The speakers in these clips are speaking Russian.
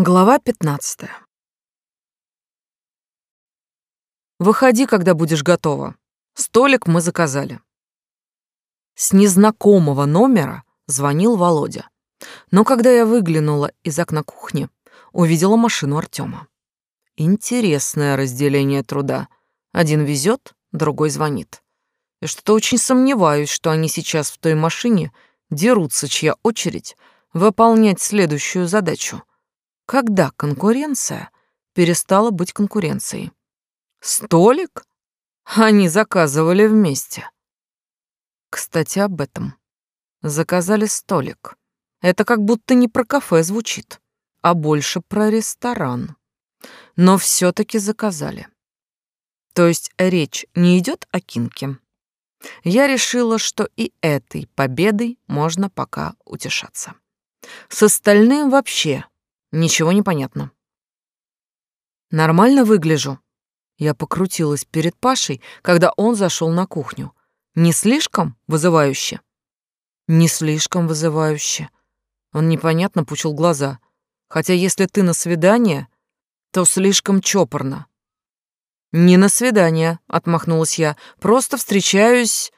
Глава 15. Выходи, когда будешь готова. Столик мы заказали. С незнакомого номера звонил Володя. Но когда я выглянула из окна кухни, увидела машину Артема. Интересное разделение труда. Один везет, другой звонит. И что-то очень сомневаюсь, что они сейчас в той машине дерутся, чья очередь выполнять следующую задачу когда конкуренция перестала быть конкуренцией. Столик? Они заказывали вместе. Кстати, об этом. Заказали столик. Это как будто не про кафе звучит, а больше про ресторан. Но все таки заказали. То есть речь не идет о кинке. Я решила, что и этой победой можно пока утешаться. С остальным вообще Ничего не понятно. Нормально выгляжу. Я покрутилась перед Пашей, когда он зашел на кухню. Не слишком вызывающе? Не слишком вызывающе. Он непонятно пучил глаза. Хотя если ты на свидание, то слишком чопорно. Не на свидание, отмахнулась я. Просто встречаюсь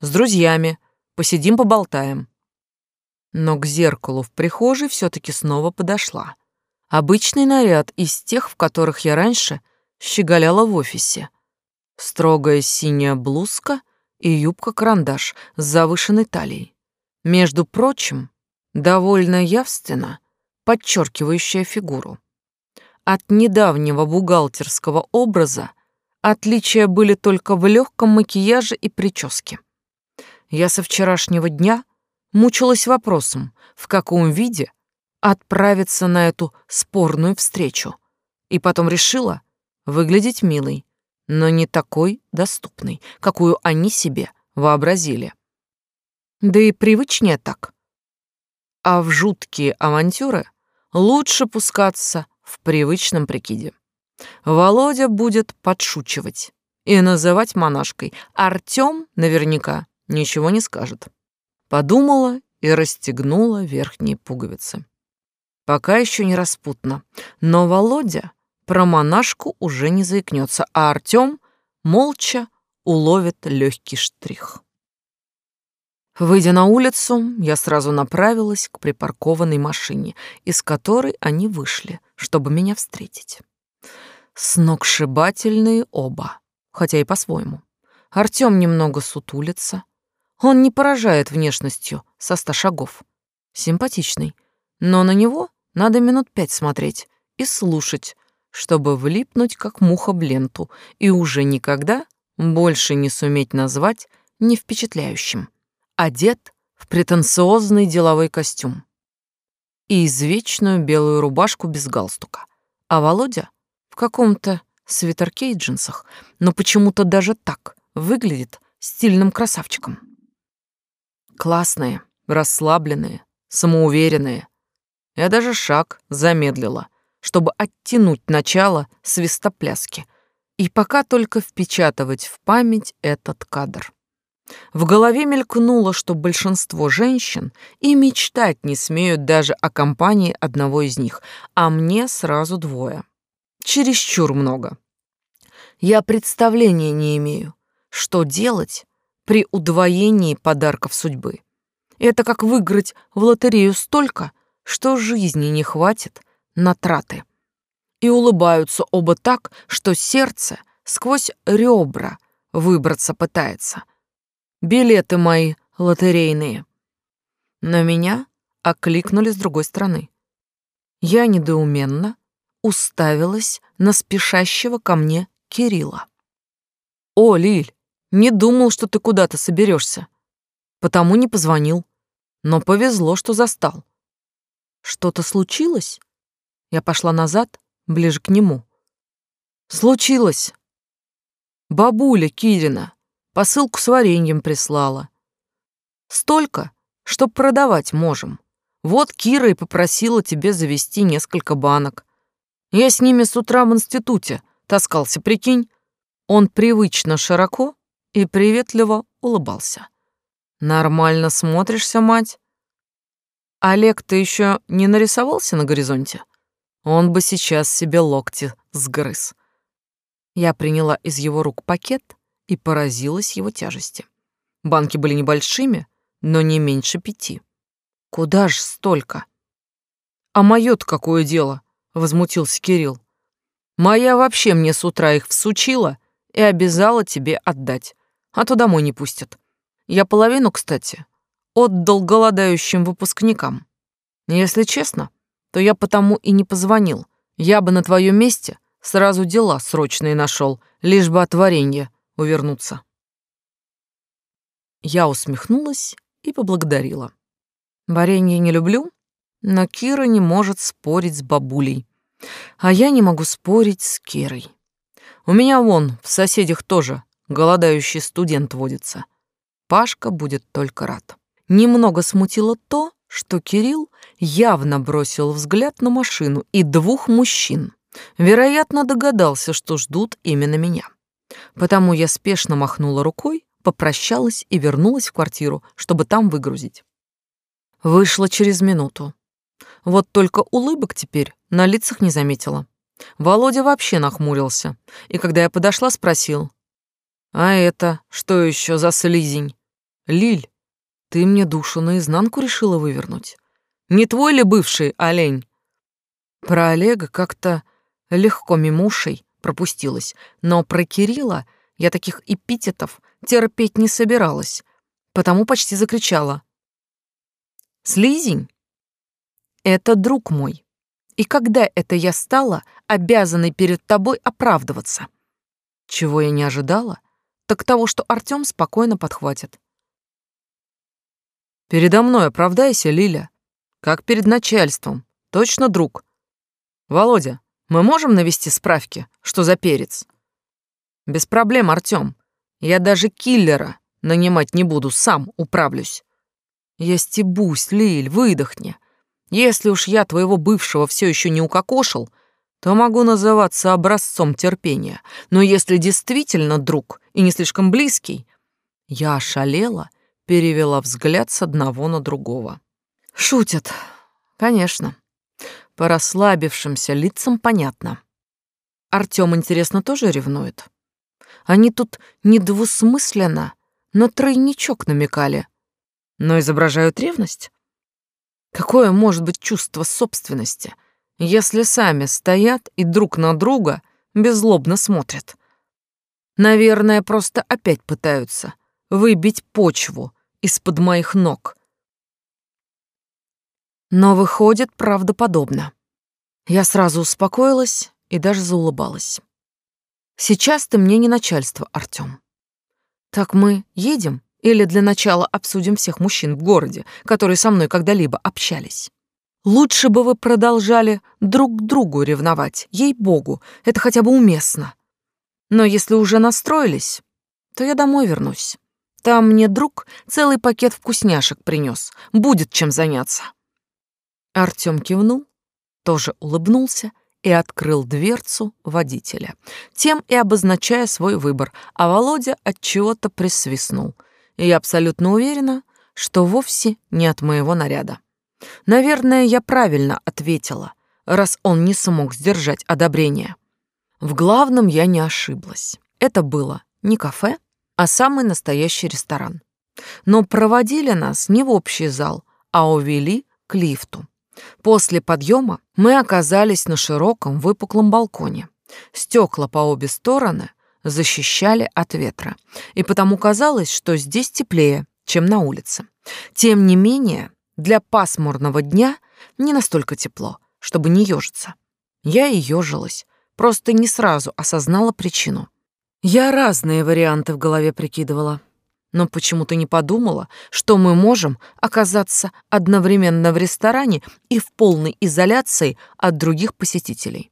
с друзьями. Посидим, поболтаем но к зеркалу в прихожей все таки снова подошла. Обычный наряд из тех, в которых я раньше щеголяла в офисе. Строгая синяя блузка и юбка-карандаш с завышенной талией. Между прочим, довольно явственно подчеркивающая фигуру. От недавнего бухгалтерского образа отличия были только в легком макияже и прическе. Я со вчерашнего дня мучилась вопросом, в каком виде отправиться на эту спорную встречу, и потом решила выглядеть милой, но не такой доступной, какую они себе вообразили. Да и привычнее так. А в жуткие авантюры лучше пускаться в привычном прикиде. Володя будет подшучивать и называть монашкой. Артём наверняка ничего не скажет. Подумала и расстегнула верхние пуговицы. Пока еще не распутно, но Володя про монашку уже не заикнется, а Артем молча уловит легкий штрих. Выйдя на улицу, я сразу направилась к припаркованной машине, из которой они вышли, чтобы меня встретить. Сногсшибательные оба, хотя и по-своему. Артём немного сутулится, он не поражает внешностью со ста шагов. Симпатичный, но на него надо минут пять смотреть и слушать, чтобы влипнуть как муха в ленту и уже никогда больше не суметь назвать не впечатляющим. Одет в претенциозный деловой костюм и извечную белую рубашку без галстука. А Володя в каком-то свитерке и джинсах, но почему-то даже так выглядит стильным красавчиком. Классные, расслабленные, самоуверенные. Я даже шаг замедлила, чтобы оттянуть начало свистопляски и пока только впечатывать в память этот кадр. В голове мелькнуло, что большинство женщин и мечтать не смеют даже о компании одного из них, а мне сразу двое. Чересчур много. Я представления не имею, что делать, при удвоении подарков судьбы. Это как выиграть в лотерею столько, что жизни не хватит на траты. И улыбаются оба так, что сердце сквозь ребра выбраться пытается. Билеты мои лотерейные. На меня окликнули с другой стороны. Я недоуменно уставилась на спешащего ко мне Кирилла. «О, Лиль, не думал, что ты куда-то соберешься. Потому не позвонил. Но повезло, что застал. Что-то случилось? Я пошла назад, ближе к нему. Случилось. Бабуля Кирина посылку с вареньем прислала. Столько, что продавать можем. Вот Кира и попросила тебе завести несколько банок. Я с ними с утра в институте таскался, прикинь. Он привычно широко и приветливо улыбался. «Нормально смотришься, мать. Олег, ты еще не нарисовался на горизонте? Он бы сейчас себе локти сгрыз. Я приняла из его рук пакет и поразилась его тяжести. Банки были небольшими, но не меньше пяти. Куда ж столько? А моё-то какое дело? Возмутился Кирилл. Моя вообще мне с утра их всучила и обязала тебе отдать, а то домой не пустят. Я половину, кстати, отдал голодающим выпускникам. Если честно, то я потому и не позвонил. Я бы на твоем месте сразу дела срочные нашел, лишь бы от варенья увернуться. Я усмехнулась и поблагодарила. Варенье не люблю, но Кира не может спорить с бабулей. А я не могу спорить с Кирой. У меня вон в соседях тоже голодающий студент водится. Пашка будет только рад. Немного смутило то, что Кирилл явно бросил взгляд на машину и двух мужчин. Вероятно, догадался, что ждут именно меня. Потому я спешно махнула рукой, попрощалась и вернулась в квартиру, чтобы там выгрузить. Вышла через минуту. Вот только улыбок теперь на лицах не заметила. Володя вообще нахмурился, и когда я подошла, спросил. «А это что еще за слизень?» «Лиль, ты мне душу наизнанку решила вывернуть? Не твой ли бывший олень?» Про Олега как-то легко мимо ушей пропустилась, но про Кирилла я таких эпитетов терпеть не собиралась, потому почти закричала. «Слизень? Это друг мой. И когда это я стала обязанной перед тобой оправдываться? Чего я не ожидала, так того, что Артём спокойно подхватит. Передо мной оправдайся, Лиля, как перед начальством. Точно друг. Володя, мы можем навести справки, что за перец? Без проблем, Артём. Я даже киллера нанимать не буду, сам управлюсь. Я стебусь, Лиль, выдохни. Если уж я твоего бывшего все еще не укокошил, то могу называться образцом терпения. Но если действительно друг и не слишком близкий, я ошалела, перевела взгляд с одного на другого. Шутят, конечно. По расслабившимся лицам понятно. Артём, интересно, тоже ревнует? Они тут недвусмысленно на тройничок намекали, но изображают ревность? Какое может быть чувство собственности, если сами стоят и друг на друга беззлобно смотрят? Наверное, просто опять пытаются выбить почву из-под моих ног. Но выходит правдоподобно. Я сразу успокоилась и даже заулыбалась. Сейчас ты мне не начальство, Артём. Так мы едем или для начала обсудим всех мужчин в городе, которые со мной когда-либо общались. Лучше бы вы продолжали друг к другу ревновать, ей-богу, это хотя бы уместно. Но если уже настроились, то я домой вернусь. Там мне друг целый пакет вкусняшек принес, будет чем заняться. Артём кивнул, тоже улыбнулся и открыл дверцу водителя, тем и обозначая свой выбор, а Володя от чего-то присвистнул — и я абсолютно уверена, что вовсе не от моего наряда. Наверное, я правильно ответила, раз он не смог сдержать одобрение. В главном я не ошиблась. Это было не кафе, а самый настоящий ресторан. Но проводили нас не в общий зал, а увели к лифту. После подъема мы оказались на широком выпуклом балконе. Стекла по обе стороны — защищали от ветра, и потому казалось, что здесь теплее, чем на улице. Тем не менее, для пасмурного дня не настолько тепло, чтобы не ежиться. Я и ежилась, просто не сразу осознала причину. Я разные варианты в голове прикидывала, но почему-то не подумала, что мы можем оказаться одновременно в ресторане и в полной изоляции от других посетителей.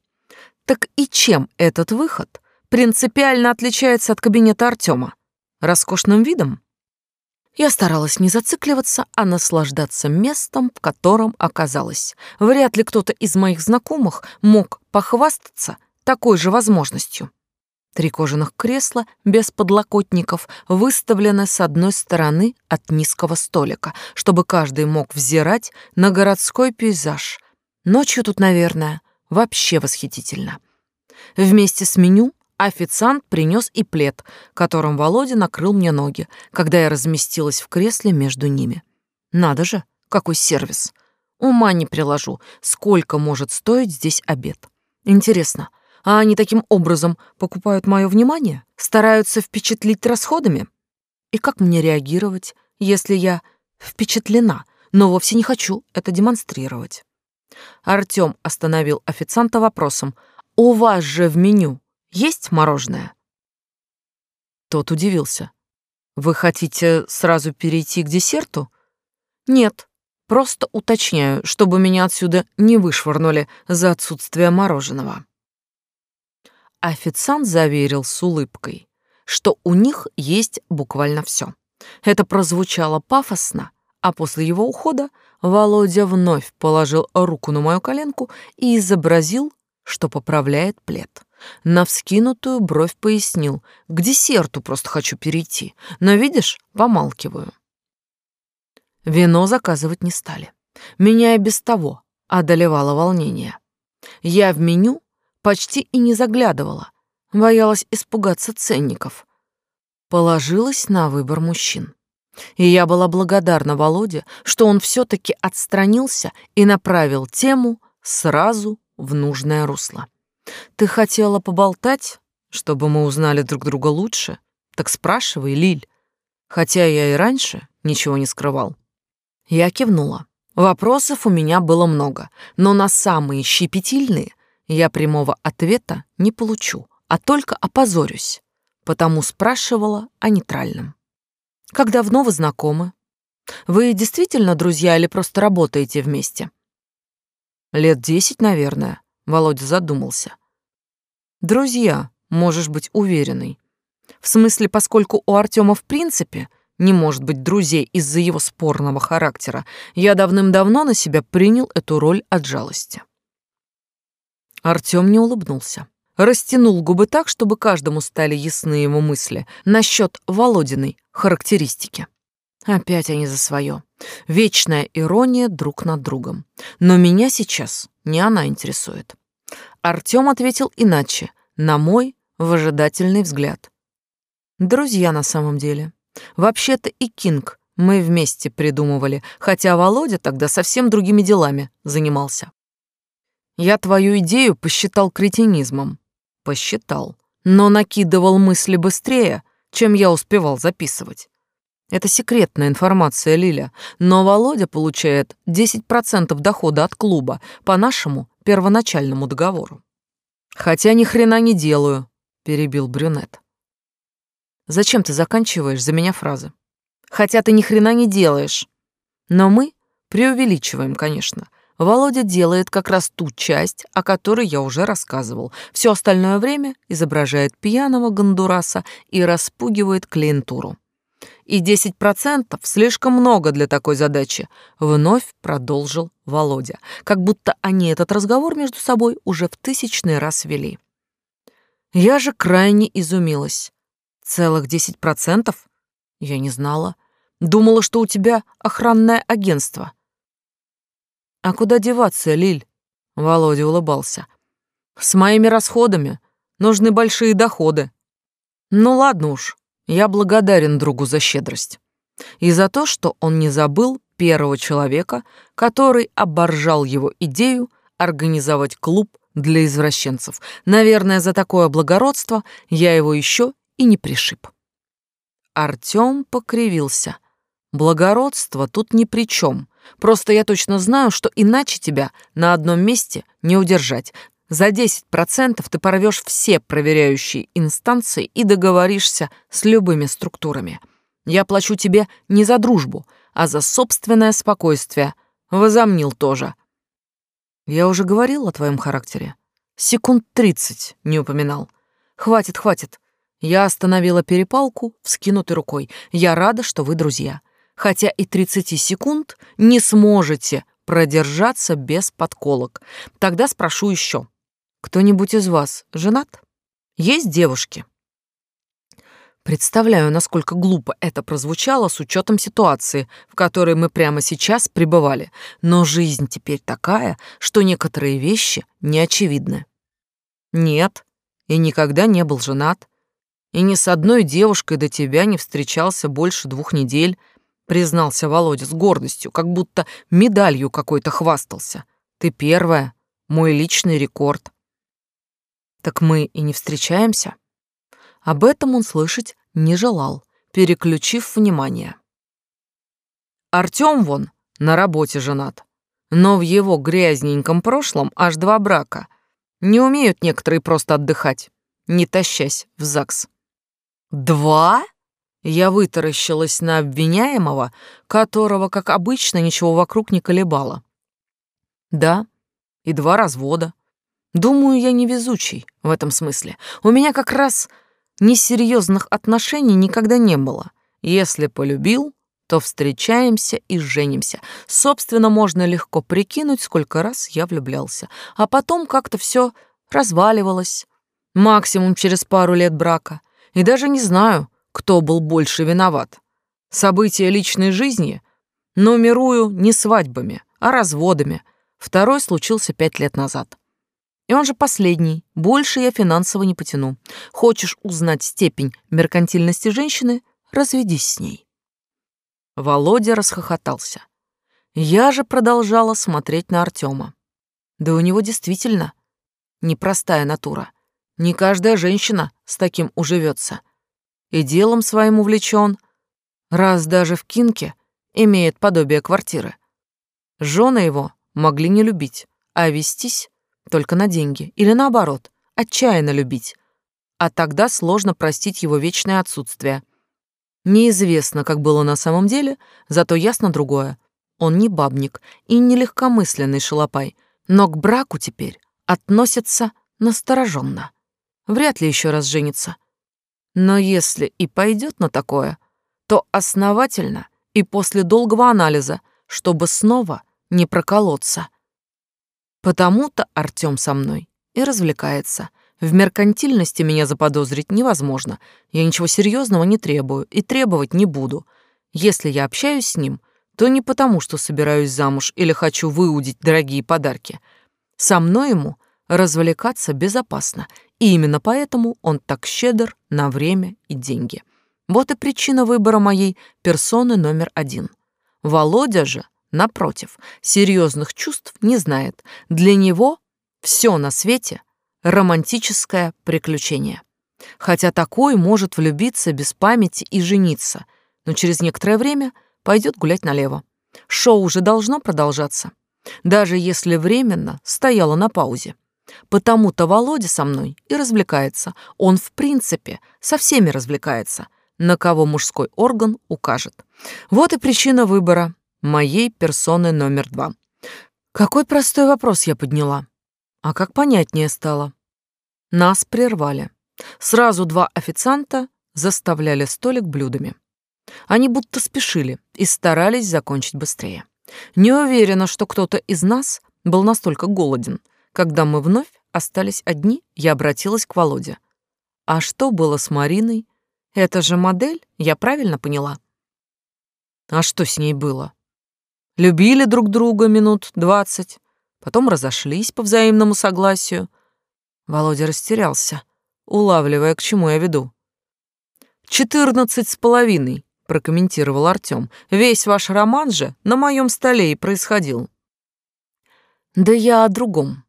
Так и чем этот выход принципиально отличается от кабинета Артема? Роскошным видом? Я старалась не зацикливаться, а наслаждаться местом, в котором оказалась. Вряд ли кто-то из моих знакомых мог похвастаться такой же возможностью. Три кожаных кресла без подлокотников выставлены с одной стороны от низкого столика, чтобы каждый мог взирать на городской пейзаж. Ночью тут, наверное, вообще восхитительно. Вместе с меню официант принес и плед, которым Володя накрыл мне ноги, когда я разместилась в кресле между ними. Надо же, какой сервис. Ума не приложу, сколько может стоить здесь обед. Интересно, а они таким образом покупают мое внимание? Стараются впечатлить расходами? И как мне реагировать, если я впечатлена, но вовсе не хочу это демонстрировать? Артём остановил официанта вопросом. «У вас же в меню есть мороженое?» Тот удивился. «Вы хотите сразу перейти к десерту?» «Нет, просто уточняю, чтобы меня отсюда не вышвырнули за отсутствие мороженого». Официант заверил с улыбкой, что у них есть буквально все. Это прозвучало пафосно, а после его ухода Володя вновь положил руку на мою коленку и изобразил, что поправляет плед. На вскинутую бровь пояснил, к десерту просто хочу перейти, но, видишь, помалкиваю. Вино заказывать не стали. Меня и без того одолевало волнение. Я в меню почти и не заглядывала, боялась испугаться ценников. Положилась на выбор мужчин. И я была благодарна Володе, что он все-таки отстранился и направил тему сразу в нужное русло. «Ты хотела поболтать, чтобы мы узнали друг друга лучше? Так спрашивай, Лиль. Хотя я и раньше ничего не скрывал». Я кивнула. Вопросов у меня было много, но на самые щепетильные я прямого ответа не получу, а только опозорюсь, потому спрашивала о нейтральном. Как давно вы знакомы? Вы действительно друзья или просто работаете вместе? Лет десять, наверное, Володя задумался. Друзья, можешь быть уверенной. В смысле, поскольку у Артема в принципе не может быть друзей из-за его спорного характера, я давным-давно на себя принял эту роль от жалости. Артем не улыбнулся растянул губы так, чтобы каждому стали ясны его мысли насчет Володиной характеристики. Опять они за свое. Вечная ирония друг над другом. Но меня сейчас не она интересует. Артём ответил иначе, на мой выжидательный взгляд. Друзья на самом деле. Вообще-то и Кинг мы вместе придумывали, хотя Володя тогда совсем другими делами занимался. Я твою идею посчитал кретинизмом, Посчитал, но накидывал мысли быстрее, чем я успевал записывать. Это секретная информация, Лиля, но Володя получает 10% дохода от клуба по нашему первоначальному договору. Хотя ни хрена не делаю, перебил брюнет. Зачем ты заканчиваешь за меня фразы? Хотя ты ни хрена не делаешь. Но мы преувеличиваем, конечно. Володя делает как раз ту часть, о которой я уже рассказывал. Все остальное время изображает пьяного гондураса и распугивает клиентуру. И 10% слишком много для такой задачи, вновь продолжил Володя, как будто они этот разговор между собой уже в тысячный раз вели. Я же крайне изумилась. Целых 10%? Я не знала. Думала, что у тебя охранное агентство. А куда деваться, Лиль? Володя улыбался. С моими расходами нужны большие доходы. Ну ладно уж, я благодарен другу за щедрость. И за то, что он не забыл первого человека, который оборжал его идею организовать клуб для извращенцев. Наверное, за такое благородство я его еще и не пришиб. Артём покривился. Благородство тут ни при чем. Просто я точно знаю, что иначе тебя на одном месте не удержать. За 10% ты порвешь все проверяющие инстанции и договоришься с любыми структурами. Я плачу тебе не за дружбу, а за собственное спокойствие. Возомнил тоже. Я уже говорил о твоем характере. Секунд тридцать не упоминал. Хватит, хватит. Я остановила перепалку, вскинутой рукой. Я рада, что вы друзья хотя и 30 секунд не сможете продержаться без подколок. Тогда спрошу еще. Кто-нибудь из вас женат? Есть девушки? Представляю, насколько глупо это прозвучало с учетом ситуации, в которой мы прямо сейчас пребывали. Но жизнь теперь такая, что некоторые вещи не очевидны. Нет, и никогда не был женат. И ни с одной девушкой до тебя не встречался больше двух недель, признался Володя с гордостью, как будто медалью какой-то хвастался. Ты первая, мой личный рекорд. Так мы и не встречаемся? Об этом он слышать не желал, переключив внимание. Артём вон на работе женат, но в его грязненьком прошлом аж два брака. Не умеют некоторые просто отдыхать, не тащась в ЗАГС. Два? Я вытаращилась на обвиняемого, которого, как обычно, ничего вокруг не колебало. Да, и два развода. Думаю, я невезучий в этом смысле. У меня как раз несерьезных отношений никогда не было. Если полюбил, то встречаемся и женимся. Собственно, можно легко прикинуть, сколько раз я влюблялся. А потом как-то все разваливалось. Максимум через пару лет брака. И даже не знаю, кто был больше виноват. События личной жизни нумерую не свадьбами, а разводами. Второй случился пять лет назад. И он же последний. Больше я финансово не потяну. Хочешь узнать степень меркантильности женщины? Разведись с ней. Володя расхохотался. Я же продолжала смотреть на Артема. Да у него действительно непростая натура. Не каждая женщина с таким уживется. И делом своим увлечен, раз даже в Кинке имеет подобие квартиры. Жены его могли не любить, а вестись только на деньги, или наоборот, отчаянно любить. А тогда сложно простить его вечное отсутствие. Неизвестно, как было на самом деле, зато ясно другое. Он не бабник и не легкомысленный шалопай, но к браку теперь относится настороженно. Вряд ли еще раз женится. Но если и пойдет на такое, то основательно и после долгого анализа, чтобы снова не проколоться. Потому-то Артём со мной и развлекается. В меркантильности меня заподозрить невозможно. Я ничего серьезного не требую и требовать не буду. Если я общаюсь с ним, то не потому, что собираюсь замуж или хочу выудить дорогие подарки. Со мной ему развлекаться безопасно, и именно поэтому он так щедр на время и деньги. Вот и причина выбора моей персоны номер один. Володя же Напротив, серьезных чувств не знает. Для него все на свете — романтическое приключение. Хотя такой может влюбиться без памяти и жениться, но через некоторое время пойдет гулять налево. Шоу уже должно продолжаться, даже если временно стояло на паузе. Потому-то Володя со мной и развлекается. Он, в принципе, со всеми развлекается, на кого мужской орган укажет. Вот и причина выбора моей персоны номер два. Какой простой вопрос я подняла. А как понятнее стало. Нас прервали. Сразу два официанта заставляли столик блюдами. Они будто спешили и старались закончить быстрее. Не уверена, что кто-то из нас был настолько голоден. Когда мы вновь остались одни, я обратилась к Володе. А что было с Мариной? Это же модель, я правильно поняла? А что с ней было? любили друг друга минут двадцать, потом разошлись по взаимному согласию. Володя растерялся, улавливая, к чему я веду. «Четырнадцать с половиной», — прокомментировал Артём. «Весь ваш роман же на моем столе и происходил». «Да я о другом.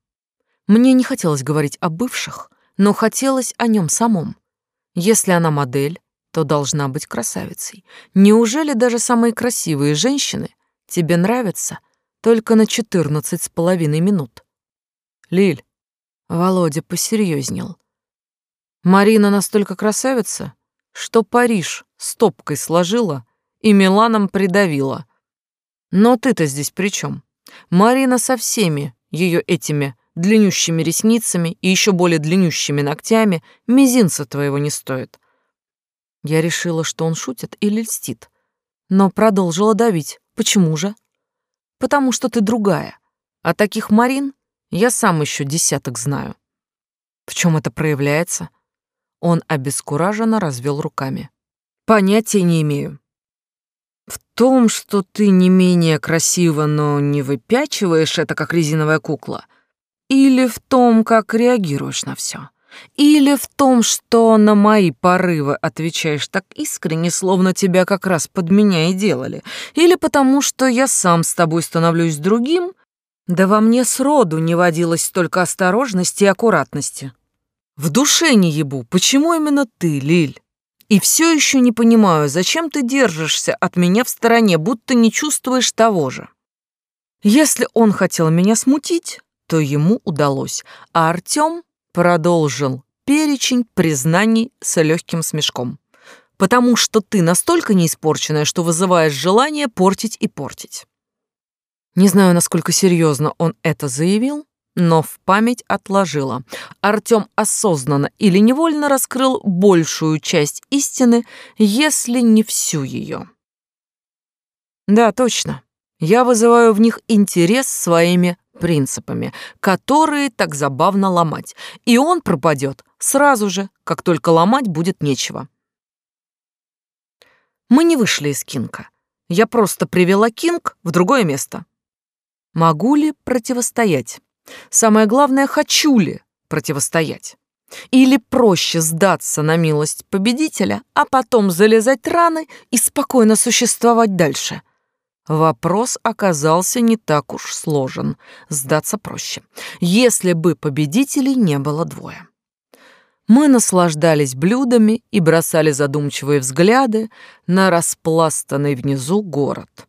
Мне не хотелось говорить о бывших, но хотелось о нем самом. Если она модель, то должна быть красавицей. Неужели даже самые красивые женщины тебе нравится только на четырнадцать с половиной минут. Лиль, Володя посерьезнел. Марина настолько красавица, что Париж стопкой сложила и Миланом придавила. Но ты-то здесь при чем? Марина со всеми ее этими длиннющими ресницами и еще более длиннющими ногтями мизинца твоего не стоит. Я решила, что он шутит или льстит, но продолжила давить. Почему же? Потому что ты другая. А таких Марин я сам еще десяток знаю. В чем это проявляется? Он обескураженно развел руками. Понятия не имею. В том, что ты не менее красива, но не выпячиваешь это, как резиновая кукла, или в том, как реагируешь на все, или в том, что на мои порывы отвечаешь так искренне, словно тебя как раз под меня и делали, или потому, что я сам с тобой становлюсь другим, да во мне сроду не водилось столько осторожности и аккуратности. В душе не ебу, почему именно ты, Лиль? И все еще не понимаю, зачем ты держишься от меня в стороне, будто не чувствуешь того же. Если он хотел меня смутить, то ему удалось, а Артем продолжил перечень признаний с легким смешком. Потому что ты настолько неиспорченная, что вызываешь желание портить и портить. Не знаю, насколько серьезно он это заявил, но в память отложила. Артём осознанно или невольно раскрыл большую часть истины, если не всю ее. Да, точно. Я вызываю в них интерес своими принципами, которые так забавно ломать, и он пропадет сразу же, как только ломать будет нечего. Мы не вышли из Кинка. Я просто привела Кинг в другое место. Могу ли противостоять? Самое главное, хочу ли противостоять? Или проще сдаться на милость победителя, а потом залезать раны и спокойно существовать дальше? Вопрос оказался не так уж сложен. Сдаться проще, если бы победителей не было двое. Мы наслаждались блюдами и бросали задумчивые взгляды на распластанный внизу город.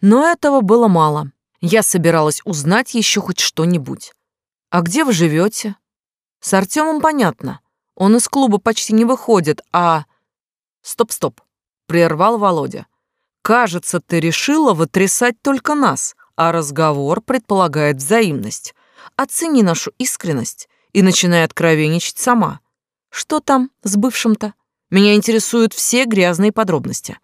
Но этого было мало. Я собиралась узнать еще хоть что-нибудь. А где вы живете? С Артемом понятно. Он из клуба почти не выходит, а... Стоп-стоп, прервал Володя. Кажется, ты решила вытрясать только нас, а разговор предполагает взаимность. Оцени нашу искренность и начинай откровенничать сама. Что там с бывшим-то? Меня интересуют все грязные подробности.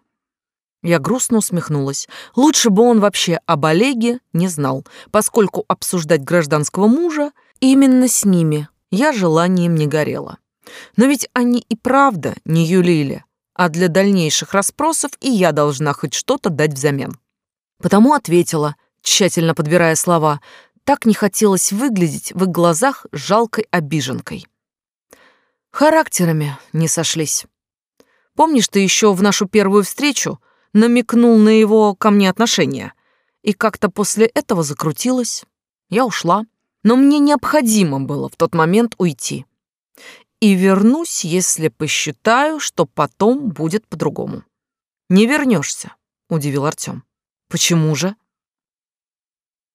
Я грустно усмехнулась. Лучше бы он вообще об Олеге не знал, поскольку обсуждать гражданского мужа именно с ними я желанием не горела. Но ведь они и правда не юлили, а для дальнейших расспросов и я должна хоть что-то дать взамен. Потому ответила, тщательно подбирая слова, так не хотелось выглядеть в их глазах жалкой обиженкой. Характерами не сошлись. Помнишь, ты еще в нашу первую встречу намекнул на его ко мне отношение. И как-то после этого закрутилось. Я ушла, но мне необходимо было в тот момент уйти. И вернусь, если посчитаю, что потом будет по-другому. Не вернешься, удивил Артем. Почему же?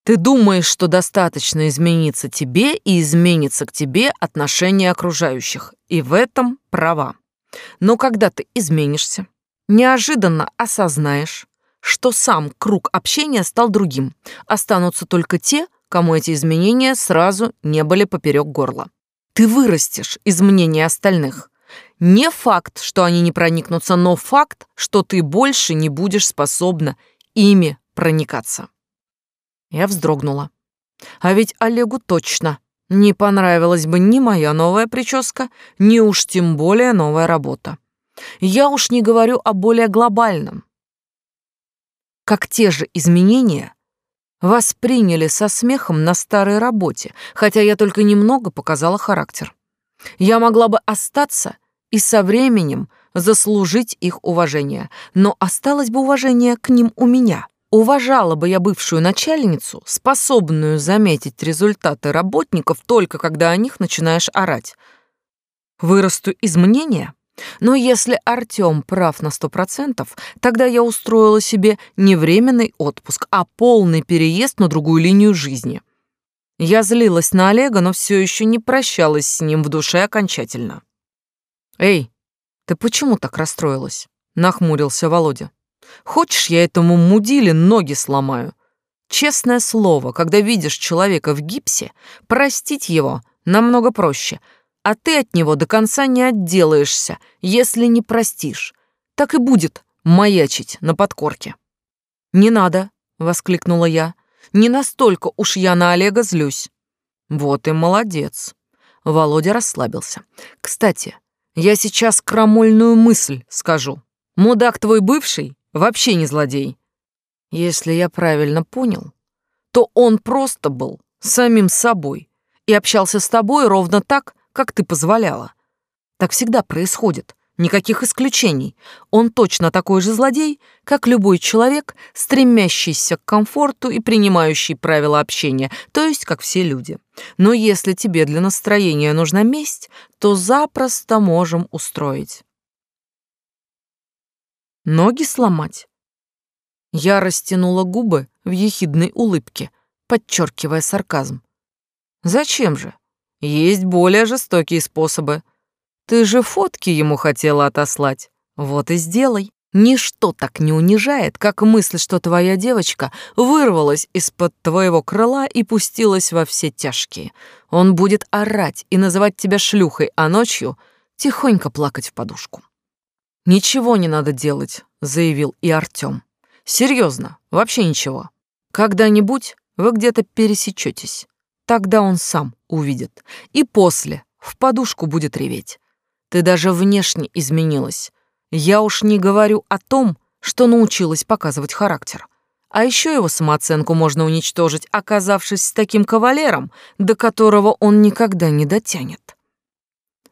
Ты думаешь, что достаточно измениться тебе и изменится к тебе отношение окружающих, и в этом права. Но когда ты изменишься, неожиданно осознаешь, что сам круг общения стал другим. Останутся только те, кому эти изменения сразу не были поперек горла. Ты вырастешь из мнения остальных. Не факт, что они не проникнутся, но факт, что ты больше не будешь способна ими проникаться. Я вздрогнула. А ведь Олегу точно не понравилась бы ни моя новая прическа, ни уж тем более новая работа. Я уж не говорю о более глобальном. Как те же изменения восприняли со смехом на старой работе, хотя я только немного показала характер. Я могла бы остаться и со временем заслужить их уважение, но осталось бы уважение к ним у меня. Уважала бы я бывшую начальницу, способную заметить результаты работников только когда о них начинаешь орать. Вырасту из мнения, но если Артём прав на сто процентов, тогда я устроила себе не временный отпуск, а полный переезд на другую линию жизни. Я злилась на Олега, но все еще не прощалась с ним в душе окончательно. «Эй, ты почему так расстроилась?» — нахмурился Володя. «Хочешь, я этому мудиле ноги сломаю? Честное слово, когда видишь человека в гипсе, простить его намного проще — а ты от него до конца не отделаешься, если не простишь. Так и будет маячить на подкорке. «Не надо», — воскликнула я, — «не настолько уж я на Олега злюсь». «Вот и молодец». Володя расслабился. «Кстати, Я сейчас крамольную мысль скажу. Мудак твой бывший вообще не злодей. Если я правильно понял, то он просто был самим собой и общался с тобой ровно так, как ты позволяла. Так всегда происходит. Никаких исключений. Он точно такой же злодей, как любой человек, стремящийся к комфорту и принимающий правила общения, то есть как все люди. Но если тебе для настроения нужна месть, то запросто можем устроить. Ноги сломать. Я растянула губы в ехидной улыбке, подчеркивая сарказм. Зачем же? Есть более жестокие способы. Ты же фотки ему хотела отослать. Вот и сделай. Ничто так не унижает, как мысль, что твоя девочка вырвалась из-под твоего крыла и пустилась во все тяжкие. Он будет орать и называть тебя шлюхой, а ночью тихонько плакать в подушку. «Ничего не надо делать», — заявил и Артём. «Серьезно, вообще ничего. Когда-нибудь вы где-то пересечетесь. Тогда он сам увидит. И после в подушку будет реветь. Ты даже внешне изменилась. Я уж не говорю о том, что научилась показывать характер. А еще его самооценку можно уничтожить, оказавшись с таким кавалером, до которого он никогда не дотянет.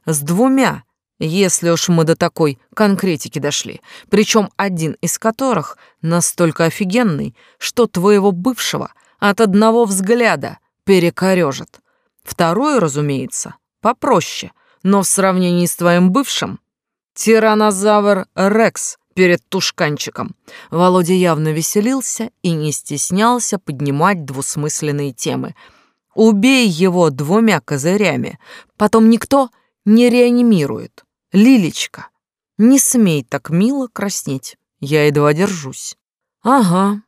С двумя, если уж мы до такой конкретики дошли, причем один из которых настолько офигенный, что твоего бывшего от одного взгляда перекорежит. Второй, разумеется, попроще, но в сравнении с твоим бывшим тиранозавр Рекс перед тушканчиком. Володя явно веселился и не стеснялся поднимать двусмысленные темы. Убей его двумя козырями, потом никто не реанимирует. Лилечка, не смей так мило краснеть, я едва держусь. Ага,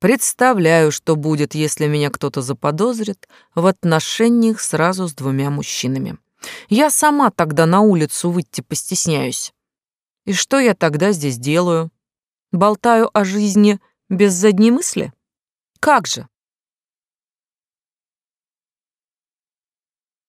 представляю, что будет, если меня кто-то заподозрит в отношениях сразу с двумя мужчинами. Я сама тогда на улицу выйти постесняюсь. И что я тогда здесь делаю? Болтаю о жизни без задней мысли? Как же?